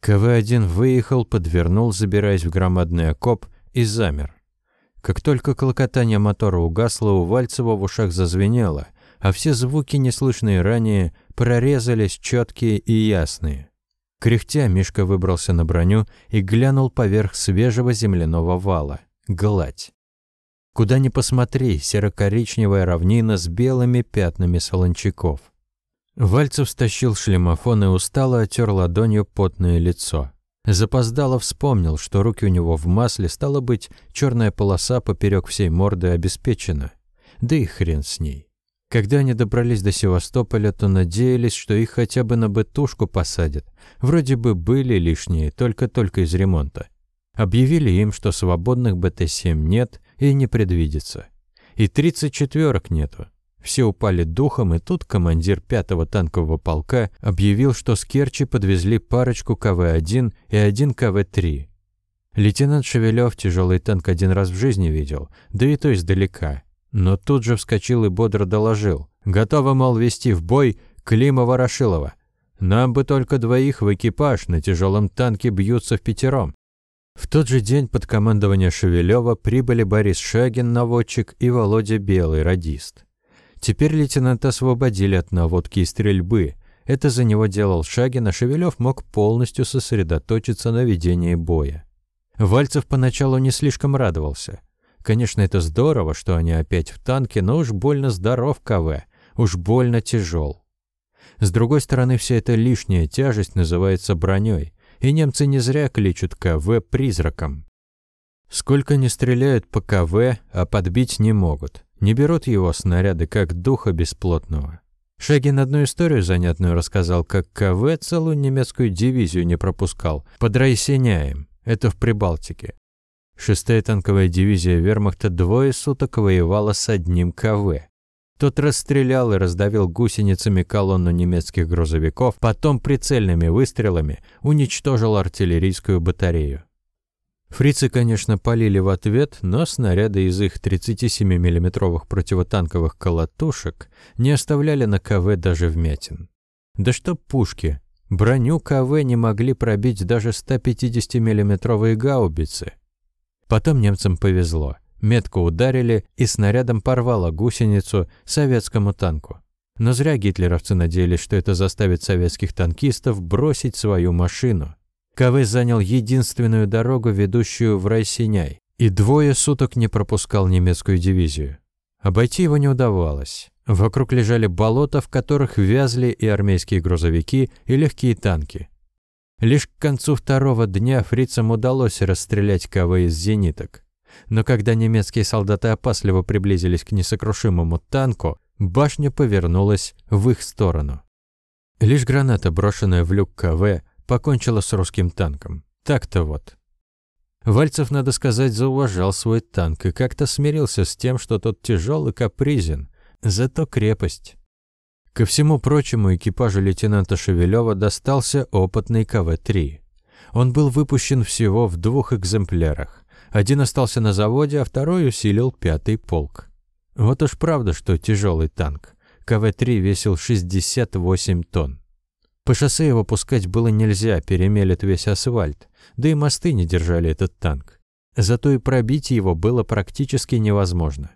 КВ-1 выехал, подвернул, забираясь в громадный окоп, и замер. Как только клокотание мотора угасло, у Вальцева в ушах зазвенело, а все звуки, неслышные ранее, прорезались четкие и ясные. Кряхтя, Мишка выбрался на броню и глянул поверх свежего земляного вала. Гладь. Куда ни посмотри, серо-коричневая равнина с белыми пятнами солончаков. Вальцев стащил шлемофон и устало отер ладонью потное лицо. Запоздало вспомнил, что руки у него в масле, стало быть, черная полоса поперек всей морды обеспечена. Да и хрен с ней. Когда они добрались до Севастополя, то надеялись, что их хотя бы на бытушку посадят. Вроде бы были лишние, только-только из ремонта. Объявили им, что свободных БТ-7 нет и не предвидится. И 34-ок нету. Все упали духом, и тут командир 5-го танкового полка объявил, что с Керчи подвезли парочку КВ-1 и один КВ-3. Лейтенант Шевелев тяжелый танк один раз в жизни видел, да и то издалека. Но тут же вскочил и бодро доложил. «Готово, мол, вести в бой Клима Ворошилова. Нам бы только двоих в экипаж, на тяжелом танке бьются в пятером. В тот же день под командование Шевелева прибыли Борис Шагин, наводчик, и Володя Белый, радист. Теперь лейтенанта освободили от наводки и стрельбы. Это за него делал Шагин, а Шевелев мог полностью сосредоточиться на ведении боя. Вальцев поначалу не слишком радовался. Конечно, это здорово, что они опять в танке, но уж больно здоров КВ, уж больно тяжел. С другой стороны, вся эта лишняя тяжесть называется броней, и немцы не зря кличут КВ призраком. Сколько не стреляют по КВ, а подбить не могут. Не берут его снаряды, как духа бесплотного. Шагин одну историю занятную рассказал, как КВ целую немецкую дивизию не пропускал, под Райсеняем, это в Прибалтике. Шестая танковая дивизия вермахта двое суток воевала с одним КВ. Тот расстрелял и раздавил гусеницами колонну немецких грузовиков, потом прицельными выстрелами уничтожил артиллерийскую батарею. Фрицы, конечно, полили в ответ, но снаряды из их 37 миллиметровых противотанковых колотушек не оставляли на КВ даже вмятин. Да что пушки! Броню КВ не могли пробить даже 150 миллиметровые гаубицы. Потом немцам повезло. Метко ударили, и снарядом порвало гусеницу советскому танку. Но зря гитлеровцы надеялись, что это заставит советских танкистов бросить свою машину. КВ занял единственную дорогу, ведущую в Райсиняй, и двое суток не пропускал немецкую дивизию. Обойти его не удавалось. Вокруг лежали болота, в которых вязли и армейские грузовики, и легкие танки. Лишь к концу второго дня фрицам удалось расстрелять КВ из зениток. Но когда немецкие солдаты опасливо приблизились к несокрушимому танку, башня повернулась в их сторону. Лишь граната, брошенная в люк КВ, покончила с русским танком. Так-то вот. Вальцев, надо сказать, зауважал свой танк и как-то смирился с тем, что тот тяжел и капризен, зато крепость. Ко всему прочему, экипажу лейтенанта Шевелева достался опытный КВ-3. Он был выпущен всего в двух экземплярах. Один остался на заводе, а второй усилил пятый полк. Вот уж правда, что тяжелый танк. КВ-3 весил 68 тонн. По шоссе его пускать было нельзя, перемелет весь асфальт, да и мосты не держали этот танк. Зато и пробить его было практически невозможно.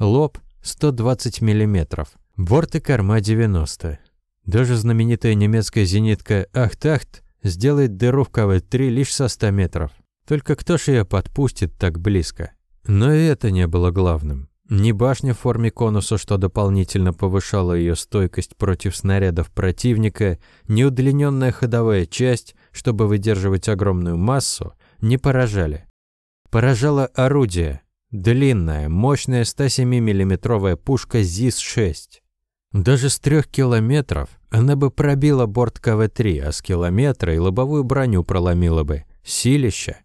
Лоб 120 мм, борт и корма 90. Даже знаменитая немецкая зенитка «Ахтахт» сделает дыру в КВ-3 лишь со 100 метров. Только кто ж ее подпустит так близко? Но и это не было главным. Ни башня в форме конуса, что дополнительно повышало ее стойкость против снарядов противника, ни удлиненная ходовая часть, чтобы выдерживать огромную массу, не поражали. Поражало орудие. Длинная, мощная 107 миллиметровая пушка ЗИС-6. Даже с трех километров она бы пробила борт КВ-3, а с километра и лобовую броню проломила бы. Силища.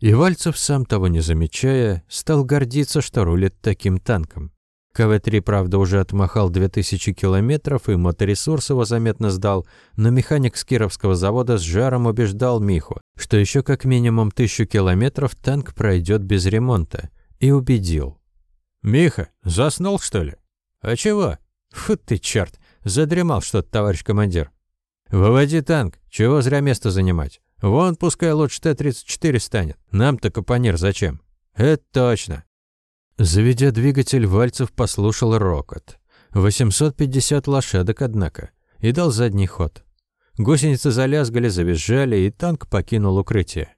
И Вальцев, сам того не замечая, стал гордиться, что рулит таким танком. КВ-3, правда, уже отмахал 2000 километров, и моторесурс его заметно сдал, но механик с Кировского завода с жаром убеждал Миху, что еще как минимум тысячу километров танк пройдет без ремонта. И убедил. «Миха, заснул, что ли?» «А чего?» «Фу ты, черт, задремал что-то, товарищ командир». «Выводи танк, чего зря место занимать? Вон, пускай лучше Т-34 станет. Нам-то капонир зачем? Это точно. Заведя двигатель, Вальцев послушал рокот. 850 лошадок, однако, и дал задний ход. Гусеницы залязгали, завизжали, и танк покинул укрытие.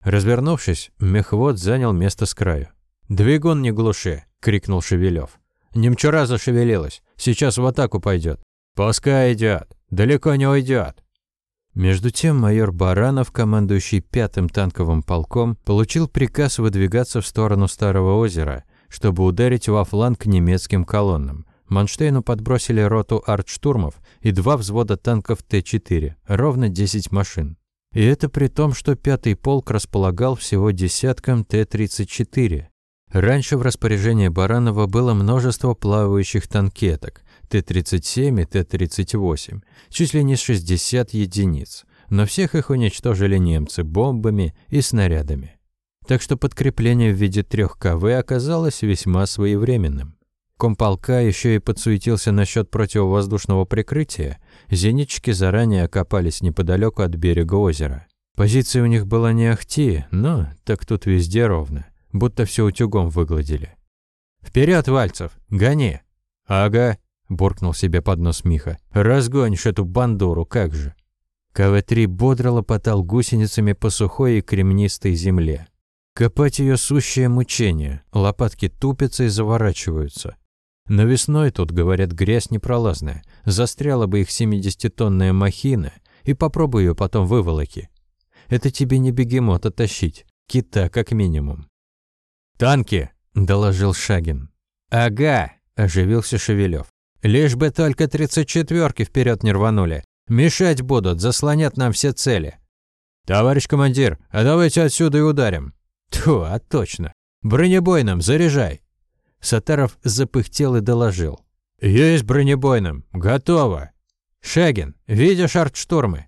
Развернувшись, мехвод занял место с краю. «Двигун не глуши!» — крикнул Шевелев. «Немчура зашевелилась. Сейчас в атаку пойдет. Пускай идет. Далеко не уйдет. Между тем майор Баранов, командующий пятым танковым полком, получил приказ выдвигаться в сторону Старого озера, чтобы ударить во фланг немецким колоннам. Манштейну подбросили роту артштурмов и два взвода танков Т-4, ровно 10 машин. И это при том, что пятый полк располагал всего десятком Т-34. Раньше в распоряжении Баранова было множество плавающих танкеток, Т-37 и Т-38, чуть ли не 60 единиц, но всех их уничтожили немцы бомбами и снарядами. Так что подкрепление в виде трех КВ оказалось весьма своевременным. комполка еще и подсуетился насчет противовоздушного прикрытия, зенитчики заранее окопались неподалеку от берега озера. Позиция у них была не ахти, но так тут везде ровно, будто все утюгом выгладили. «Вперед, Вальцев! Гони!» «Ага», – буркнул себе под нос Миха. «Разгонишь эту бандуру, как же!» КВ-3 бодро лопотал гусеницами по сухой и кремнистой земле. Копать ее сущее мучение, лопатки тупятся и заворачиваются. Но весной тут, говорят, грязь непролазная, застряла бы их 70-тонная махина, и попробуй ее потом выволоки. Это тебе не бегемота тащить, кита как минимум. «Танки!» – доложил Шагин. «Ага!» – оживился Шевелев. «Лишь бы только тридцать четверки вперед не рванули. Мешать будут, заслонят нам все цели». «Товарищ командир, а давайте отсюда и ударим». «Тьфу, а точно. Бронебойным заряжай». Сатаров запыхтел и доложил. «Есть бронебойным. Готово». «Шагин, видишь артштурмы?»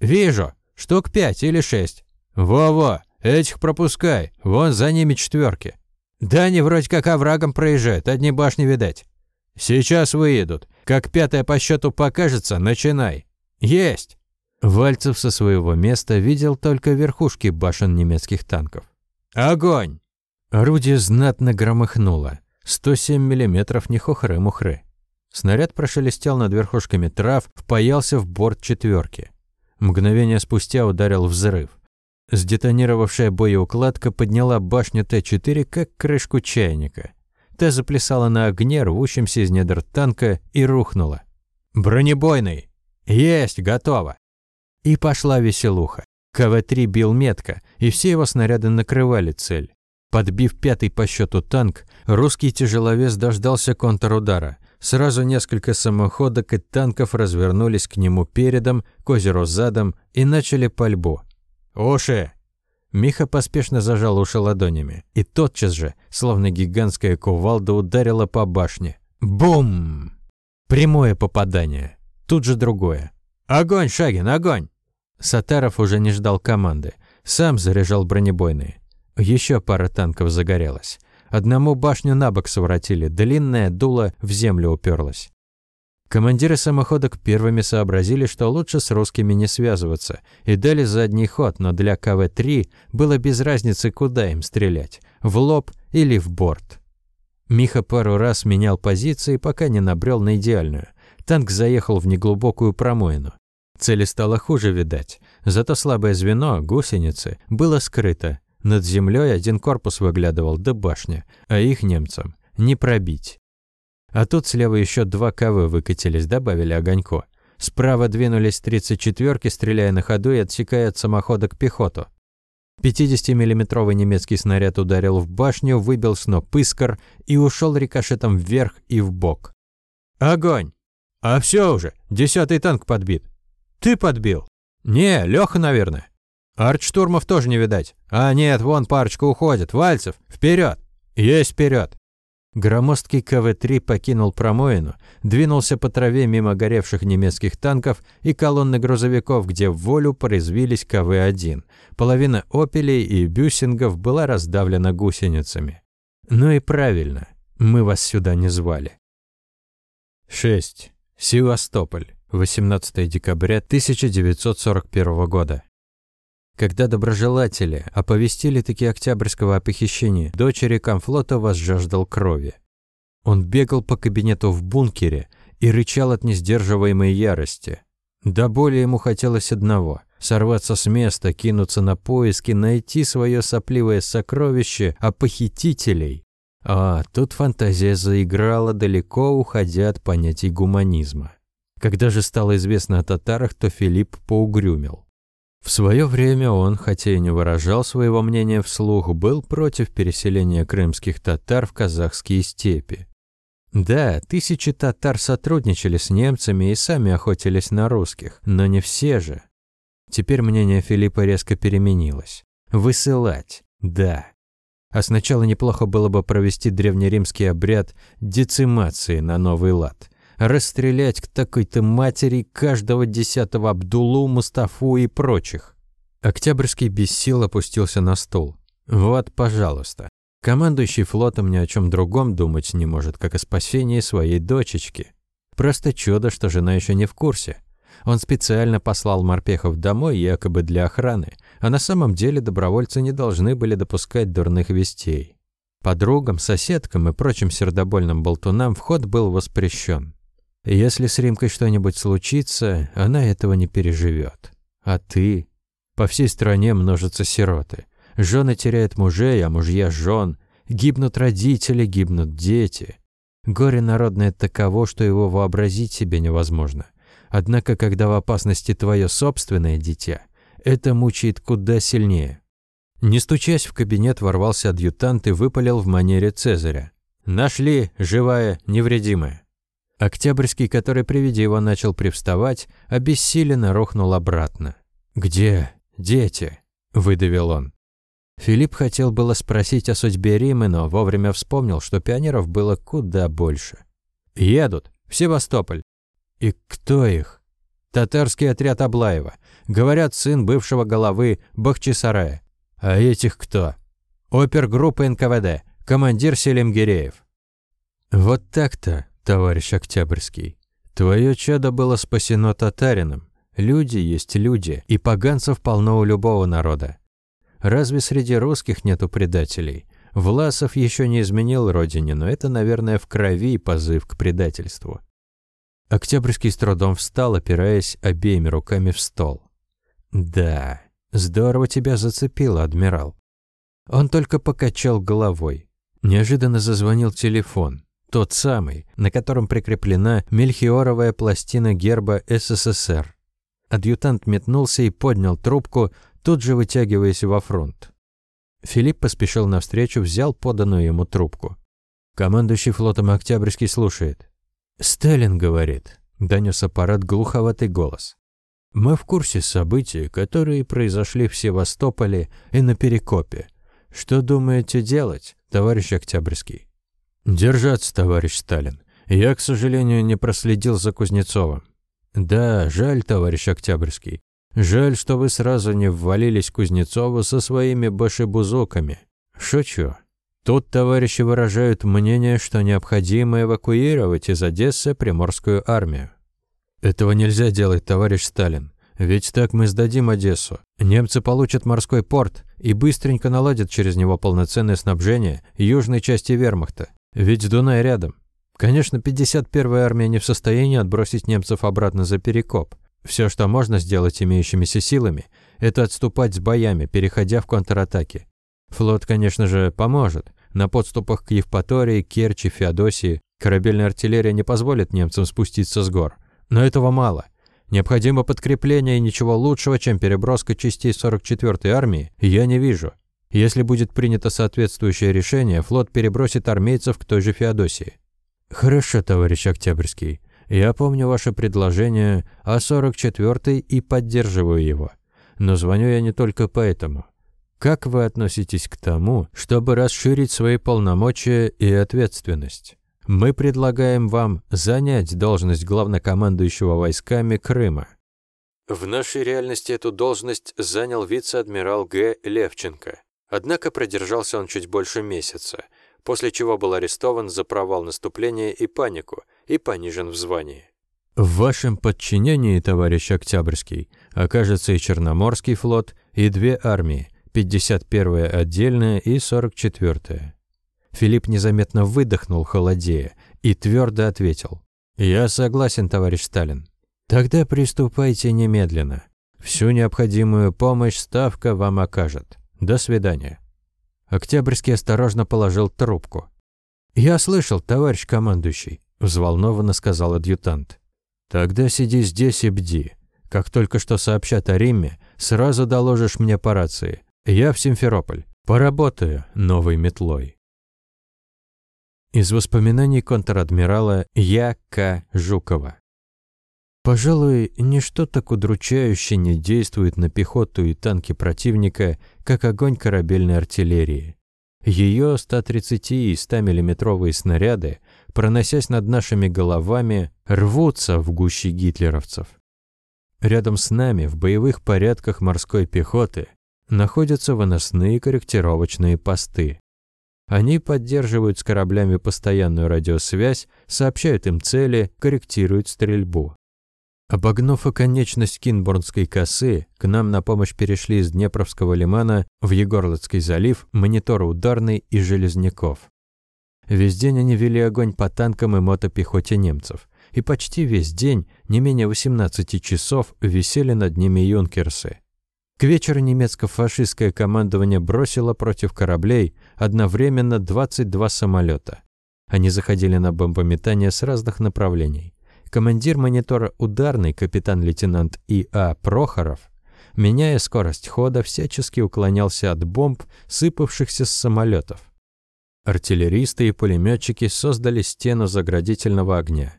«Вижу. Штук пять или шесть». «Во-во, этих пропускай. Вон за ними четверки. «Да они вроде как оврагом проезжают, одни башни видать». «Сейчас выедут. Как пятая по счету покажется, начинай». «Есть!» Вальцев со своего места видел только верхушки башен немецких танков. «Огонь!» Орудие знатно громыхнуло. 107 миллиметров не хухры-мухры. Снаряд прошелестел над верхушками трав, впаялся в борт четверки. Мгновение спустя ударил взрыв. Сдетонировавшая боеукладка подняла башню Т-4 как крышку чайника. Та заплясала на огне, рвущемся из недр танка, и рухнула. «Бронебойный!» «Есть, готово!» И пошла веселуха. КВ-3 бил метко, и все его снаряды накрывали цель. Подбив пятый по счету танк, русский тяжеловес дождался контрудара. Сразу несколько самоходок и танков развернулись к нему передом, к озеру задом и начали пальбу. «Уши!» Миха поспешно зажал уши ладонями, и тотчас же, словно гигантская кувалда, ударила по башне. Бум! Прямое попадание. Тут же другое. «Огонь, Шагин, огонь!» Сатаров уже не ждал команды. Сам заряжал бронебойные. Еще пара танков загорелась. Одному башню на бок своротили, длинное дуло в землю уперлось. Командиры самоходок первыми сообразили, что лучше с русскими не связываться, и дали задний ход, но для КВ-3 было без разницы, куда им стрелять – в лоб или в борт. Миха пару раз менял позиции, пока не набрел на идеальную. Танк заехал в неглубокую промоину. Цели стало хуже видать, зато слабое звено, гусеницы, было скрыто. Над землей один корпус выглядывал до башни, а их немцам не пробить. А тут слева еще два КВ выкатились, добавили огонько. Справа двинулись 34-ки, стреляя на ходу и отсекая от самоходок пехоту. 50-миллиметровый немецкий снаряд ударил в башню, выбил сноп искр и ушел рикошетом вверх и в бок. «Огонь! А все уже, десятый танк подбит. Ты подбил? Не, Леха, наверное. Артштурмов тоже не видать. А нет, вон парочка уходит. Вальцев, вперед! Есть вперед! Громоздкий КВ-3 покинул промоину, двинулся по траве мимо горевших немецких танков и колонны грузовиков, где в волю порезвились КВ-1. Половина «Опелей» и «Бюсингов» была раздавлена гусеницами. Ну и правильно, мы вас сюда не звали. 6. Севастополь. 18 декабря 1941 года. Когда доброжелатели оповестили таки Октябрьского о похищении, дочери комфлота возжаждал крови. Он бегал по кабинету в бункере и рычал от несдерживаемой ярости. До боли ему хотелось одного – сорваться с места, кинуться на поиски, найти свое сопливое сокровище, а похитителей... А, тут фантазия заиграла, далеко уходя от понятий гуманизма. Когда же стало известно о татарах, то Филипп поугрюмил. В свое время он, хотя и не выражал своего мнения вслух, был против переселения крымских татар в казахские степи. Да, тысячи татар сотрудничали с немцами и сами охотились на русских, но не все же. Теперь мнение Филиппа резко переменилось. Высылать, да. А сначала неплохо было бы провести древнеримский обряд децимации на новый лад – расстрелять к такой-то матери каждого десятого Абдулу, Мустафу и прочих. Октябрьский без сил опустился на стул. Вот, пожалуйста. Командующий флотом ни о чем другом думать не может, как о спасении своей дочечки. Просто чудо, что жена еще не в курсе. Он специально послал морпехов домой якобы для охраны, а на самом деле добровольцы не должны были допускать дурных вестей. Подругам, соседкам и прочим сердобольным болтунам вход был воспрещен. Если с Римкой что-нибудь случится, она этого не переживет. А ты? По всей стране множатся сироты. Жены теряют мужей, а мужья – жен. Гибнут родители, гибнут дети. Горе народное таково, что его вообразить себе невозможно. Однако, когда в опасности твое собственное дитя, это мучает куда сильнее. Не стучась в кабинет, ворвался адъютант и выпалил в манере Цезаря. «Нашли, живая, невредимая». Октябрьский, который при виде его начал привставать, обессиленно рухнул обратно. «Где дети?» – выдавил он. Филипп хотел было спросить о судьбе Римы, но вовремя вспомнил, что пионеров было куда больше. «Едут. В Севастополь». «И кто их?» «Татарский отряд Аблаева. Говорят, сын бывшего головы Бахчисарая». «А этих кто?» «Опергруппа НКВД. Командир Селим Гиреев». «Вот так-то, товарищ Октябрьский. Твое чадо было спасено татарином. Люди есть люди, и поганцев полно у любого народа. Разве среди русских нету предателей? Власов еще не изменил родине, но это, наверное, в крови позыв к предательству. Октябрьский с трудом встал, опираясь обеими руками в стол. «Да, здорово тебя зацепило, адмирал». Он только покачал головой. Неожиданно зазвонил телефон. Тот самый, на котором прикреплена мельхиоровая пластина герба СССР. Адъютант метнулся и поднял трубку, тут же вытягиваясь во фронт. Филипп поспешил навстречу, взял поданную ему трубку. Командующий флотом Октябрьский слушает. «Сталин говорит», — донес аппарат глуховатый голос. «Мы в курсе событий, которые произошли в Севастополе и на Перекопе. Что думаете делать, товарищ Октябрьский?» «Держаться, товарищ Сталин. Я, к сожалению, не проследил за Кузнецовым. Да, жаль, товарищ Октябрьский. Жаль, что вы сразу не ввалились Кузнецову со своими башибузуками. Шучу. Тут товарищи выражают мнение, что необходимо эвакуировать из Одессы Приморскую армию. Этого нельзя делать, товарищ Сталин. Ведь так мы сдадим Одессу. Немцы получат морской порт и быстренько наладят через него полноценное снабжение южной части вермахта. Ведь Дунай рядом. Конечно, 51-я армия не в состоянии отбросить немцев обратно за Перекоп. Все, что можно сделать имеющимися силами, это отступать с боями, переходя в контратаки. Флот, конечно же, поможет. На подступах к Евпатории, Керчи, Феодосии корабельная артиллерия не позволит немцам спуститься с гор. Но этого мало. Необходимо подкрепление, и ничего лучшего, чем переброска частей 44-й армии, я не вижу. Если будет принято соответствующее решение, флот перебросит армейцев к той же Феодосии. Хорошо, товарищ Октябрьский. Я помню ваше предложение о 44-й и поддерживаю его. Но звоню я не только поэтому. Как вы относитесь к тому, чтобы расширить свои полномочия и ответственность? Мы предлагаем вам занять должность главнокомандующего войсками Крыма. В нашей реальности эту должность занял вице-адмирал Г. Левченко. Однако продержался он чуть больше месяца, после чего был арестован за провал наступления и панику – и понижен в звании. В вашем подчинении, товарищ Октябрьский, окажется и Черноморский флот, и две армии, 51-я отдельная и 44-я. Филипп незаметно выдохнул, холодея, и твердо ответил. «Я согласен, товарищ Сталин. Тогда приступайте немедленно. Всю необходимую помощь Ставка вам окажет. До свидания». Октябрьский осторожно положил трубку. «Я слышал, товарищ командующий. – взволнованно сказал адъютант. «Тогда сиди здесь и бди. Как только что сообщат о Риме, сразу доложишь мне по рации. Я в Симферополь. Поработаю новой метлой». Из воспоминаний контр-адмирала Я. Жукова. Пожалуй, ничто так удручающе не действует на пехоту и танки противника, как огонь корабельной артиллерии. Ее 130 и 100 миллиметровые снаряды проносясь над нашими головами, рвутся в гуще гитлеровцев. Рядом с нами в боевых порядках морской пехоты находятся выносные корректировочные посты. Они поддерживают с кораблями постоянную радиосвязь, сообщают им цели, корректируют стрельбу. Обогнув оконечность Кинборнской косы, к нам на помощь перешли из Днепровского лимана в Егорлыцкий залив мониторы ударный и Железняков. Весь день они вели огонь по танкам и мотопехоте немцев, и почти весь день, не менее 18 часов, висели над ними юнкерсы. К вечеру немецко-фашистское командование бросило против кораблей одновременно 22 самолета. Они заходили на бомбометание с разных направлений. Командир монитора ударный капитан-лейтенант И.А. Прохоров, меняя скорость хода, всячески уклонялся от бомб, сыпавшихся с самолетов. Артиллеристы и пулеметчики создали стену заградительного огня.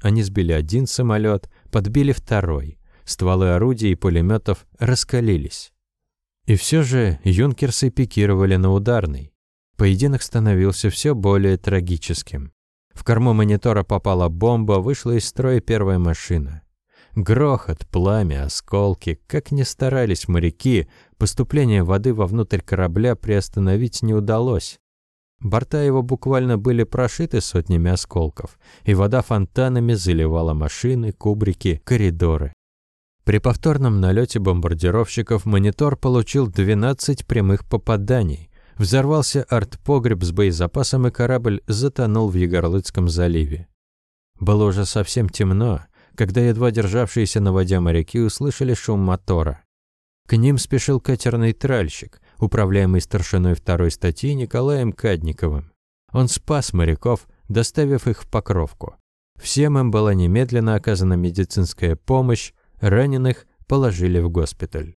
Они сбили один самолет, подбили второй. Стволы орудий и пулеметов раскалились. И все же юнкерсы пикировали на ударный. Поединок становился все более трагическим. В корму монитора попала бомба, вышла из строя первая машина. Грохот, пламя, осколки. Как ни старались моряки, поступление воды вовнутрь корабля приостановить не удалось. Борта его буквально были прошиты сотнями осколков, и вода фонтанами заливала машины, кубрики, коридоры. При повторном налете бомбардировщиков монитор получил 12 прямых попаданий, Взорвался артпогреб с боезапасом, и корабль затонул в Егорлыцком заливе. Было уже совсем темно, когда едва державшиеся на воде моряки услышали шум мотора. К ним спешил катерный тральщик, управляемый старшиной второй статьи Николаем Кадниковым. Он спас моряков, доставив их в Покровку. Всем им была немедленно оказана медицинская помощь, раненых положили в госпиталь.